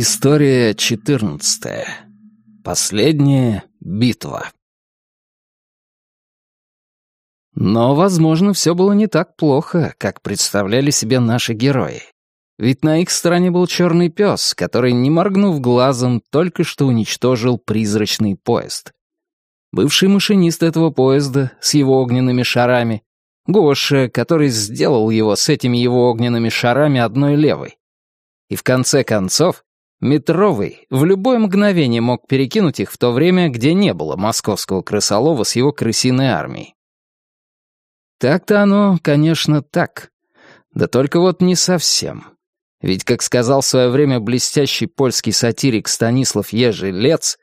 История четырнадцатая. Последняя битва. Но, возможно, все было не так плохо, как представляли себе наши герои. Ведь на их стороне был черный пес, который, не моргнув глазом, только что уничтожил призрачный поезд. Бывший машинист этого поезда с его огненными шарами, Гоша, который сделал его с этими его огненными шарами одной левой. И в конце концов, Метровый в любое мгновение мог перекинуть их в то время, где не было московского крысолова с его крысиной армией. Так-то оно, конечно, так. Да только вот не совсем. Ведь, как сказал в свое время блестящий польский сатирик Станислав Ежелец,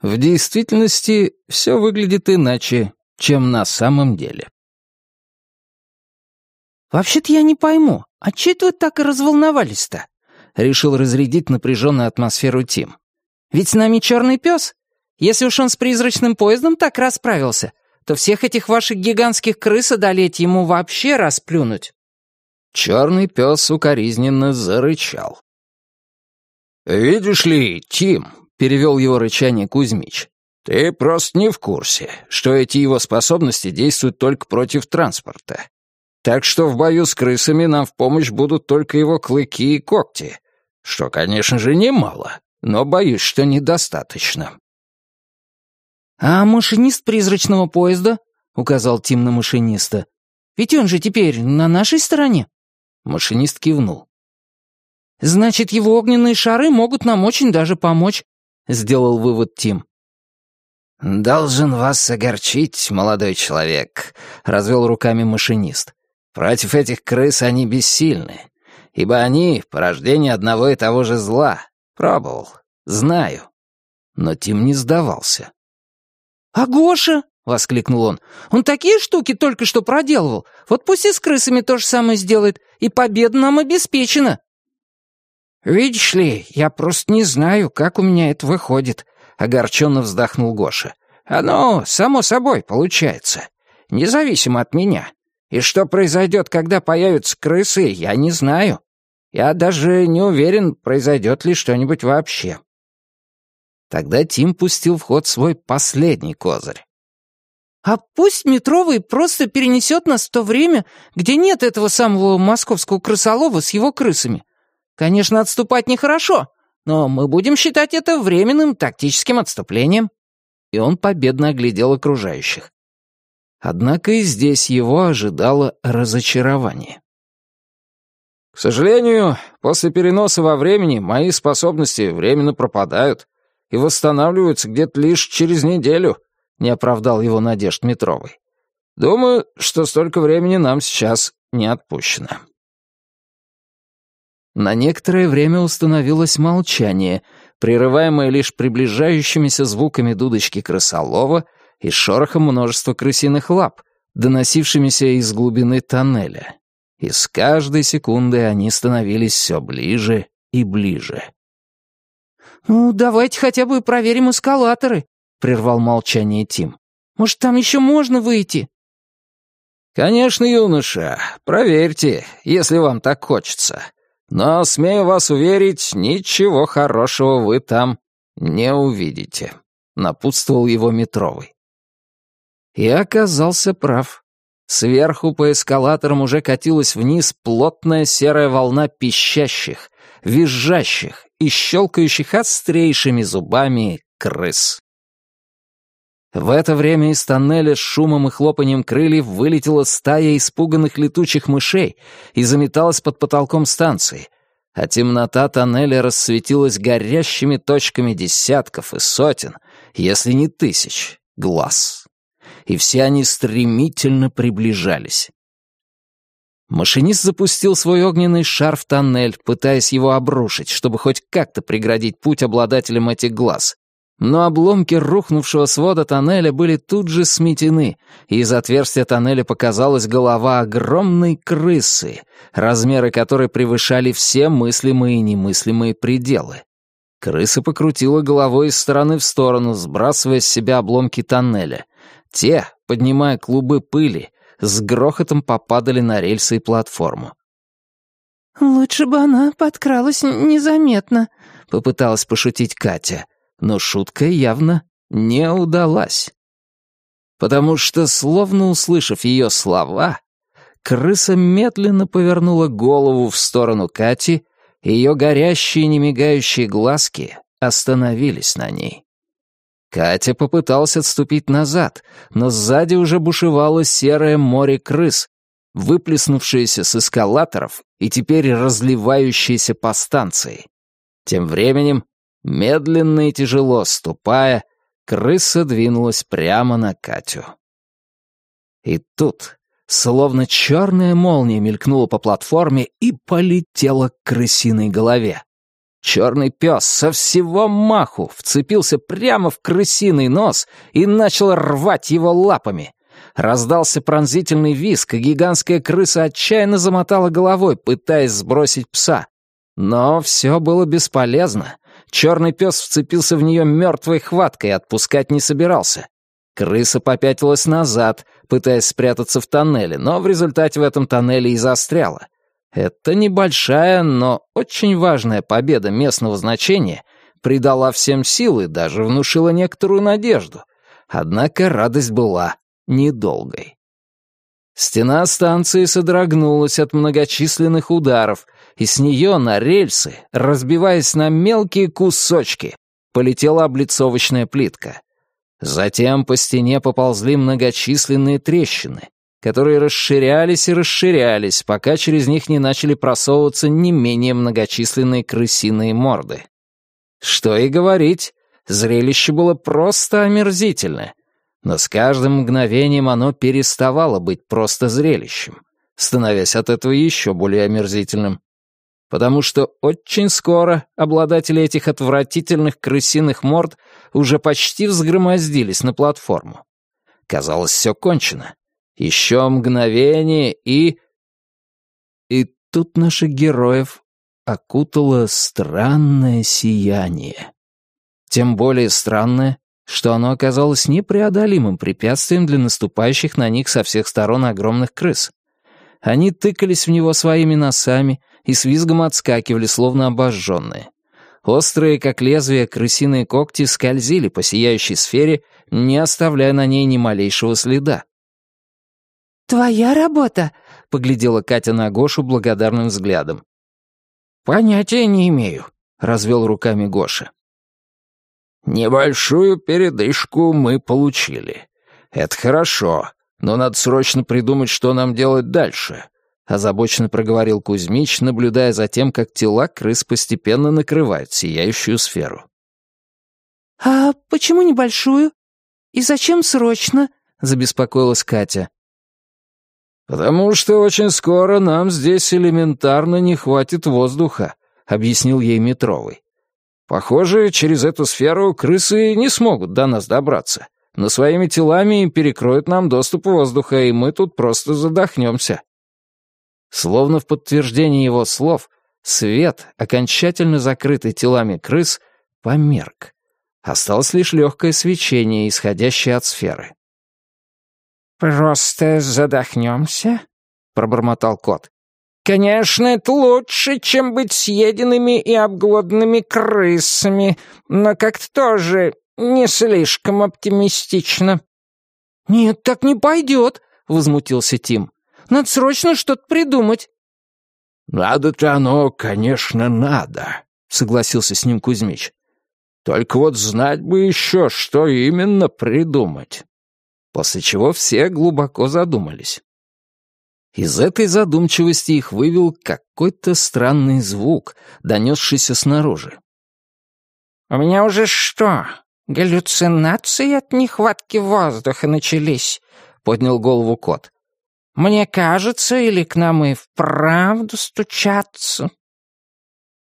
в действительности все выглядит иначе, чем на самом деле. «Вообще-то я не пойму, а че это вы так и разволновались-то?» Решил разрядить напряженную атмосферу Тим. «Ведь с нами черный пес. Если уж он с призрачным поездом так расправился, то всех этих ваших гигантских крыс одолеть ему вообще расплюнуть». Черный пес укоризненно зарычал. «Видишь ли, Тим», — перевел его рычание Кузьмич, «ты просто не в курсе, что эти его способности действуют только против транспорта. Так что в бою с крысами нам в помощь будут только его клыки и когти, что, конечно же, немало, но боюсь, что недостаточно. «А машинист призрачного поезда?» — указал Тим на машиниста. «Ведь он же теперь на нашей стороне». Машинист кивнул. «Значит, его огненные шары могут нам очень даже помочь», — сделал вывод Тим. «Должен вас огорчить, молодой человек», — развел руками машинист. «Против этих крыс они бессильны ибо они — порождение одного и того же зла. Пробовал. Знаю. Но Тим не сдавался. «А Гоша?» — воскликнул он. «Он такие штуки только что проделывал. Вот пусть и с крысами то же самое сделает, и победа нам обеспечена». «Видишь ли, я просто не знаю, как у меня это выходит», — огорченно вздохнул Гоша. «Оно само собой получается, независимо от меня. И что произойдет, когда появятся крысы, я не знаю. Я даже не уверен, произойдет ли что-нибудь вообще. Тогда Тим пустил в ход свой последний козырь. «А пусть Метровый просто перенесет нас в то время, где нет этого самого московского крысолова с его крысами. Конечно, отступать нехорошо, но мы будем считать это временным тактическим отступлением». И он победно оглядел окружающих. Однако и здесь его ожидало разочарование. К сожалению, после переноса во времени мои способности временно пропадают и восстанавливаются где-то лишь через неделю, не оправдал его надежд Метровой. Думаю, что столько времени нам сейчас не отпущено. На некоторое время установилось молчание, прерываемое лишь приближающимися звуками дудочки крысолова и шорохом множества крысиных лап, доносившимися из глубины тоннеля и с каждой секундой они становились все ближе и ближе. «Ну, давайте хотя бы проверим эскалаторы», — прервал молчание Тим. «Может, там еще можно выйти?» «Конечно, юноша, проверьте, если вам так хочется. Но, смею вас уверить, ничего хорошего вы там не увидите», — напутствовал его Метровый. И оказался прав. Сверху по эскалаторам уже катилась вниз плотная серая волна пищащих, визжащих и щелкающих острейшими зубами крыс. В это время из тоннеля с шумом и хлопанием крыльев вылетела стая испуганных летучих мышей и заметалась под потолком станции, а темнота тоннеля рассветилась горящими точками десятков и сотен, если не тысяч, глаз и все они стремительно приближались. Машинист запустил свой огненный шар в тоннель, пытаясь его обрушить, чтобы хоть как-то преградить путь обладателям этих глаз. Но обломки рухнувшего свода тоннеля были тут же сметены, и из отверстия тоннеля показалась голова огромной крысы, размеры которой превышали все мыслимые и немыслимые пределы. Крыса покрутила головой из стороны в сторону, сбрасывая с себя обломки тоннеля, те, поднимая клубы пыли, с грохотом попадали на рельсы и платформу. «Лучше бы она подкралась незаметно», —— попыталась пошутить Катя, но шутка явно не удалась. Потому что, словно услышав ее слова, крыса медленно повернула голову в сторону Кати, и ее горящие немигающие глазки остановились на ней. Катя попыталась отступить назад, но сзади уже бушевало серое море крыс, выплеснувшееся с эскалаторов и теперь разливающееся по станции. Тем временем, медленно и тяжело ступая, крыса двинулась прямо на Катю. И тут, словно черная молния мелькнула по платформе и полетела к крысиной голове. Черный пес со всего маху вцепился прямо в крысиный нос и начал рвать его лапами. Раздался пронзительный визг, и гигантская крыса отчаянно замотала головой, пытаясь сбросить пса. Но все было бесполезно. Черный пес вцепился в нее мертвой хваткой и отпускать не собирался. Крыса попятилась назад, пытаясь спрятаться в тоннеле, но в результате в этом тоннеле и застряла. Эта небольшая, но очень важная победа местного значения придала всем силы, даже внушила некоторую надежду. Однако радость была недолгой. Стена станции содрогнулась от многочисленных ударов, и с нее на рельсы, разбиваясь на мелкие кусочки, полетела облицовочная плитка. Затем по стене поползли многочисленные трещины, которые расширялись и расширялись, пока через них не начали просовываться не менее многочисленные крысиные морды. Что и говорить, зрелище было просто омерзительное, но с каждым мгновением оно переставало быть просто зрелищем, становясь от этого еще более омерзительным. Потому что очень скоро обладатели этих отвратительных крысиных морд уже почти взгромоздились на платформу. Казалось, все кончено. Еще мгновение и... И тут наших героев окутало странное сияние. Тем более странное, что оно оказалось непреодолимым препятствием для наступающих на них со всех сторон огромных крыс. Они тыкались в него своими носами и с визгом отскакивали, словно обожженные. Острые, как лезвие, крысиные когти скользили по сияющей сфере, не оставляя на ней ни малейшего следа. «Твоя работа?» — поглядела Катя на Гошу благодарным взглядом. «Понятия не имею», — развел руками Гоша. «Небольшую передышку мы получили. Это хорошо, но надо срочно придумать, что нам делать дальше», — озабоченно проговорил Кузьмич, наблюдая за тем, как тела крыс постепенно накрывают сияющую сферу. «А почему небольшую? И зачем срочно?» — забеспокоилась Катя. «Потому что очень скоро нам здесь элементарно не хватит воздуха», — объяснил ей Метровый. «Похоже, через эту сферу крысы не смогут до нас добраться, но своими телами перекроют нам доступ воздуха, и мы тут просто задохнемся». Словно в подтверждение его слов, свет, окончательно закрытый телами крыс, померк. Осталось лишь легкое свечение, исходящее от сферы. «Просто задохнемся?» — пробормотал кот. «Конечно, это лучше, чем быть съеденными и обглоданными крысами, но как-то тоже не слишком оптимистично». «Нет, так не пойдет», — возмутился Тим. «Надо срочно что-то придумать». «Надо-то оно, конечно, надо», — согласился с ним Кузьмич. «Только вот знать бы еще, что именно придумать» после чего все глубоко задумались. Из этой задумчивости их вывел какой-то странный звук, донесшийся снаружи. «У меня уже что, галлюцинации от нехватки воздуха начались?» — поднял голову кот. «Мне кажется, или к нам и вправду стучаться?»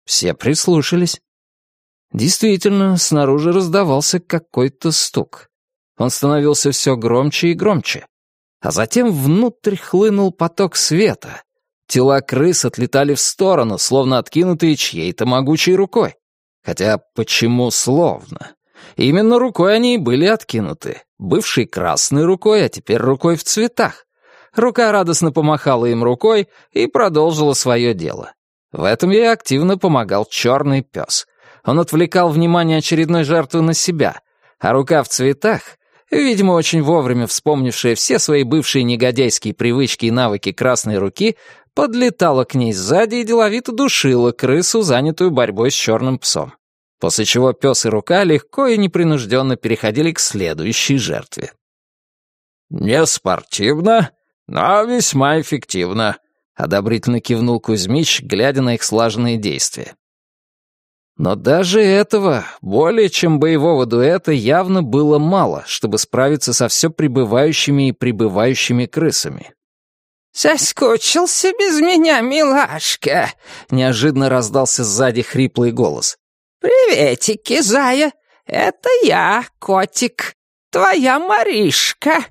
Все прислушались. Действительно, снаружи раздавался какой-то стук. Он становился все громче и громче. А затем внутрь хлынул поток света. Тела крыс отлетали в сторону, словно откинутые чьей-то могучей рукой. Хотя почему словно? Именно рукой они и были откинуты. Бывшей красной рукой, а теперь рукой в цветах. Рука радостно помахала им рукой и продолжила свое дело. В этом ей активно помогал черный пес — Он отвлекал внимание очередной жертвы на себя, а рука в цветах, видимо, очень вовремя вспомнившая все свои бывшие негодяйские привычки и навыки красной руки, подлетала к ней сзади и деловито душила крысу, занятую борьбой с черным псом. После чего пес и рука легко и непринужденно переходили к следующей жертве. «Не спортивно, но весьма эффективно», — одобрительно кивнул Кузьмич, глядя на их слаженные действия. Но даже этого, более чем боевого дуэта, явно было мало, чтобы справиться со все прибывающими и прибывающими крысами. «Соскучился без меня, милашка!» — неожиданно раздался сзади хриплый голос. «Приветики, зая! Это я, котик, твоя Маришка!»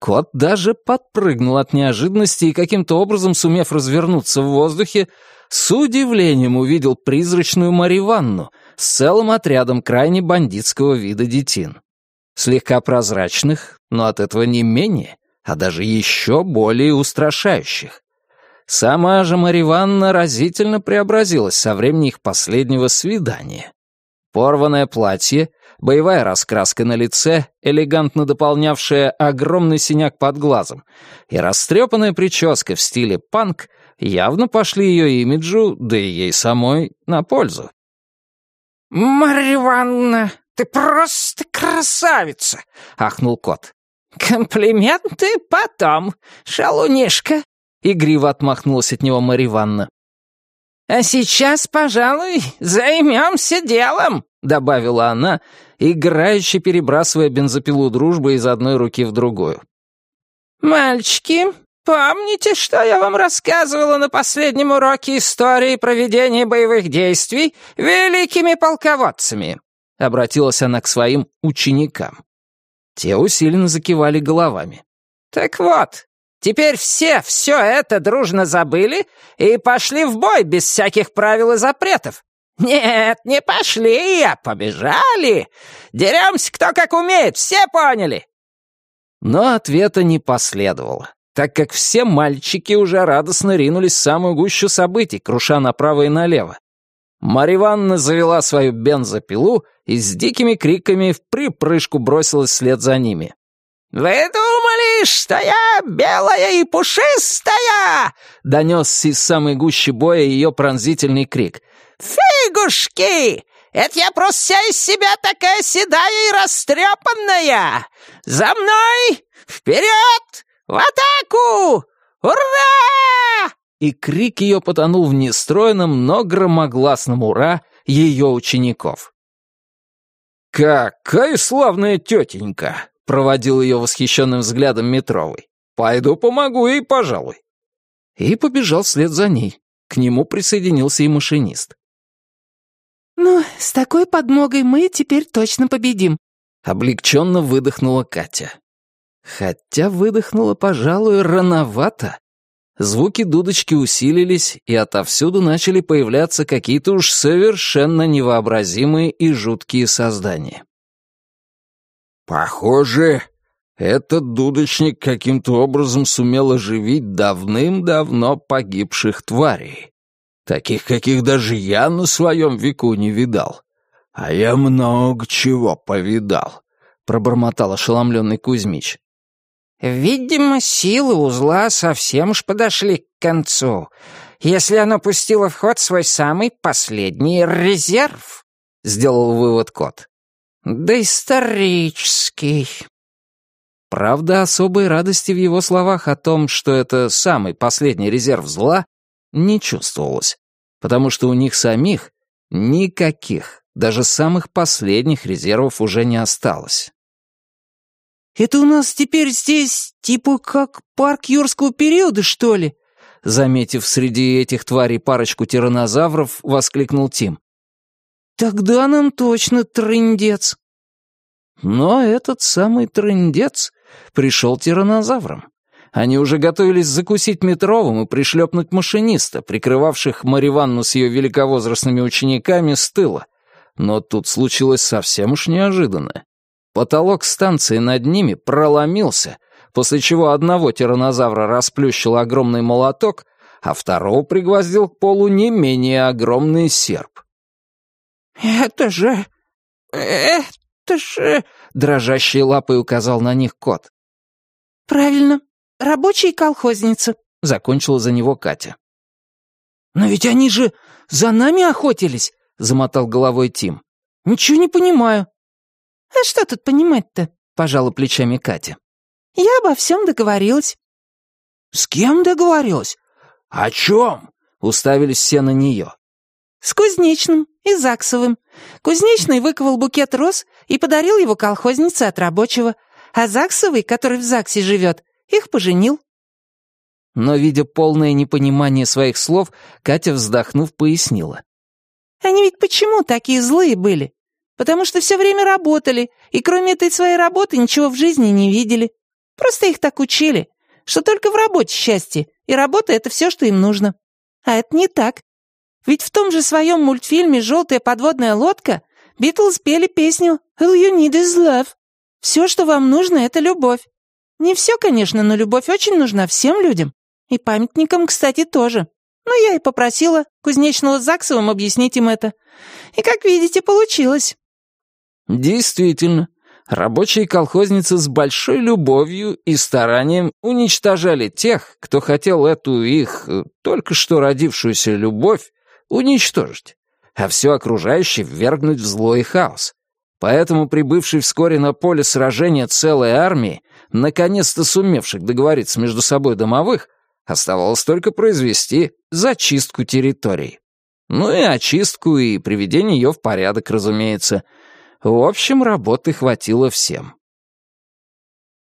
Кот даже подпрыгнул от неожиданности и, каким-то образом сумев развернуться в воздухе, с удивлением увидел призрачную Мариванну с целым отрядом крайне бандитского вида детин. Слегка прозрачных, но от этого не менее, а даже еще более устрашающих. Сама же Мариванна разительно преобразилась со времени их последнего свидания. Порванное платье, боевая раскраска на лице, элегантно дополнявшая огромный синяк под глазом, и растрепанная прическа в стиле панк явно пошли ее имиджу, да и ей самой, на пользу. «Марья Ивановна, ты просто красавица!» — ахнул кот. «Комплименты потом, шалунишка!» — игриво отмахнулась от него Марья Ивановна. «А сейчас, пожалуй, займемся делом», — добавила она, играюще перебрасывая бензопилу дружбы из одной руки в другую. «Мальчики, помните, что я вам рассказывала на последнем уроке истории проведения боевых действий великими полководцами?» — обратилась она к своим ученикам. Те усиленно закивали головами. «Так вот, теперь все все это дружно забыли и пошли в бой без всяких правил и запретов. «Нет, не пошли, а побежали! Деремся кто как умеет, все поняли!» Но ответа не последовало, так как все мальчики уже радостно ринулись в самую гущу событий, круша направо и налево. Марья Ивановна завела свою бензопилу и с дикими криками в припрыжку бросилась вслед за ними. «Вы думали, что я белая и пушистая?» — донесся из самой гущи боя ее пронзительный крик. «Фигушки! Это я просто вся из себя такая седая и растрепанная! За мной! Вперед! В атаку! Ура!» И крик ее потонул в нестроенном, но громогласном «Ура!» ее учеников. «Какая славная тетенька!» — проводил ее восхищенным взглядом Метровый. «Пойду помогу ей, пожалуй». И побежал вслед за ней. К нему присоединился и машинист. «Ну, с такой подмогой мы теперь точно победим», — облегченно выдохнула Катя. Хотя выдохнула, пожалуй, рановато. Звуки дудочки усилились, и отовсюду начали появляться какие-то уж совершенно невообразимые и жуткие создания. «Похоже, этот дудочник каким-то образом сумел оживить давным-давно погибших тварей», Таких, каких даже я на своем веку не видал. А я много чего повидал», — пробормотал ошеломленный Кузьмич. «Видимо, силы узла совсем уж подошли к концу, если оно пустило в ход свой самый последний резерв», — сделал вывод кот. «Да исторический». Правда, особой радости в его словах о том, что это самый последний резерв зла, не чувствовалось, потому что у них самих никаких, даже самых последних резервов уже не осталось. «Это у нас теперь здесь типа как парк юрского периода, что ли?» Заметив среди этих тварей парочку тираннозавров, воскликнул Тим. «Тогда нам точно трындец». Но этот самый трындец пришел тираннозавром. Они уже готовились закусить метровым и пришлепнуть машиниста, прикрывавших Мариванну с ее великовозрастными учениками с тыла. Но тут случилось совсем уж неожиданное. Потолок станции над ними проломился, после чего одного тираннозавра расплющил огромный молоток, а второго пригвоздил к полу не менее огромный серп. «Это же... это же...» — дрожащей лапой указал на них кот. «Правильно. Рабочие колхозницы», — закончила за него Катя. «Но ведь они же за нами охотились», — замотал головой Тим. «Ничего не понимаю». «А что тут понимать-то?» — пожала плечами Катя. «Я обо всем договорилась». «С кем договорилась? О чем?» — уставились все на нее. «С Кузнечным и Заксовым. Кузнечный выковал букет роз и подарил его колхознице от рабочего, а Заксовый, который в ЗАГСе живет, их поженил». Но, видя полное непонимание своих слов, Катя, вздохнув, пояснила. «Они ведь почему такие злые были? Потому что все время работали, и кроме этой своей работы ничего в жизни не видели. Просто их так учили, что только в работе счастье, и работа — это все, что им нужно. А это не так. Ведь в том же своем мультфильме «Желтая подводная лодка» Битлз пели песню «All you need is love». Все, что вам нужно, — это любовь. Не все, конечно, но любовь очень нужна всем людям. И памятникам, кстати, тоже. Но я и попросила Кузнечного с Заксовым объяснить им это. И, как видите, получилось. Действительно, рабочие колхозницы с большой любовью и старанием уничтожали тех, кто хотел эту их э, только что родившуюся любовь уничтожить, а все окружающее ввергнуть в злой хаос. Поэтому прибывший вскоре на поле сражения целой армии, наконец-то сумевших договориться между собой домовых, оставалось только произвести зачистку территорий. Ну и очистку, и приведение ее в порядок, разумеется — в общем, работы хватило всем.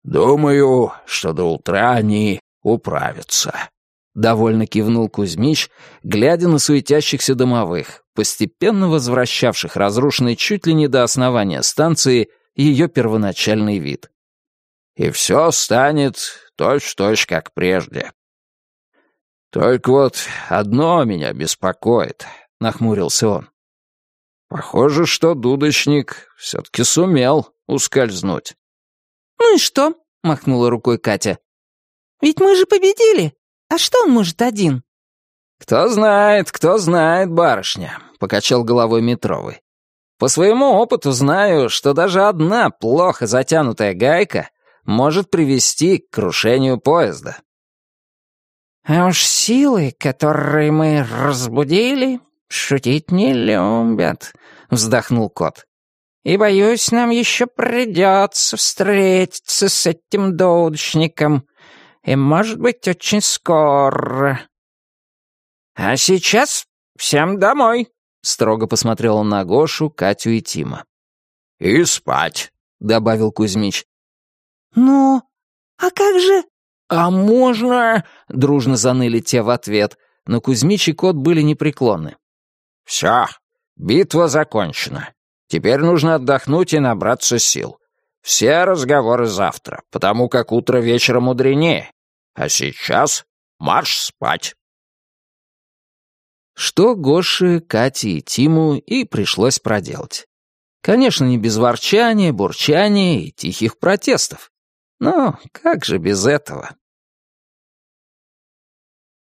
«Думаю, что до утра они управятся», — довольно кивнул Кузьмич, глядя на суетящихся домовых, постепенно возвращавших разрушенный чуть ли не до основания станции ее первоначальный вид. «И все станет точь-в-точь, -точь, как прежде». «Только вот одно меня беспокоит», — нахмурился он. Похоже, что дудочник все-таки сумел ускользнуть. «Ну и что?» — махнула рукой Катя. «Ведь мы же победили. А что он может один?» «Кто знает, кто знает, барышня», — покачал головой Метровый. «По своему опыту знаю, что даже одна плохо затянутая гайка может привести к крушению поезда». «А уж силы, которые мы разбудили, «Шутить не любят», — вздохнул кот. «И, боюсь, нам еще придется встретиться с этим доудочником. И, может быть, очень скоро». «А сейчас всем домой», — строго посмотрел он на Гошу, Катю и Тима. «И спать», — добавил Кузьмич. «Ну, а как же...» «А можно...» — дружно заныли те в ответ, но Кузьмич и кот были непреклонны. «Все, битва закончена. Теперь нужно отдохнуть и набраться сил. Все разговоры завтра, потому как утро вечера мудренее. А сейчас марш спать». Что Гоше, Кате и Тиму и пришлось проделать. Конечно, не без ворчания, бурчания и тихих протестов. Но как же без этого?